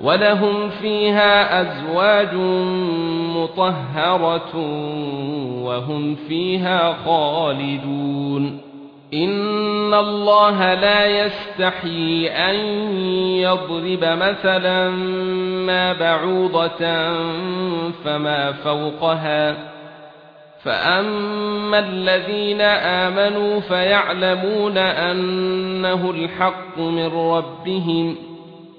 ولهم فيها أزواج مطهرة وهم فيها خالدون ان الله لا يستحي ان يضرب مثلا ما بعوضة فما فوقها فاما الذين امنوا فيعلمون انه الحق من ربهم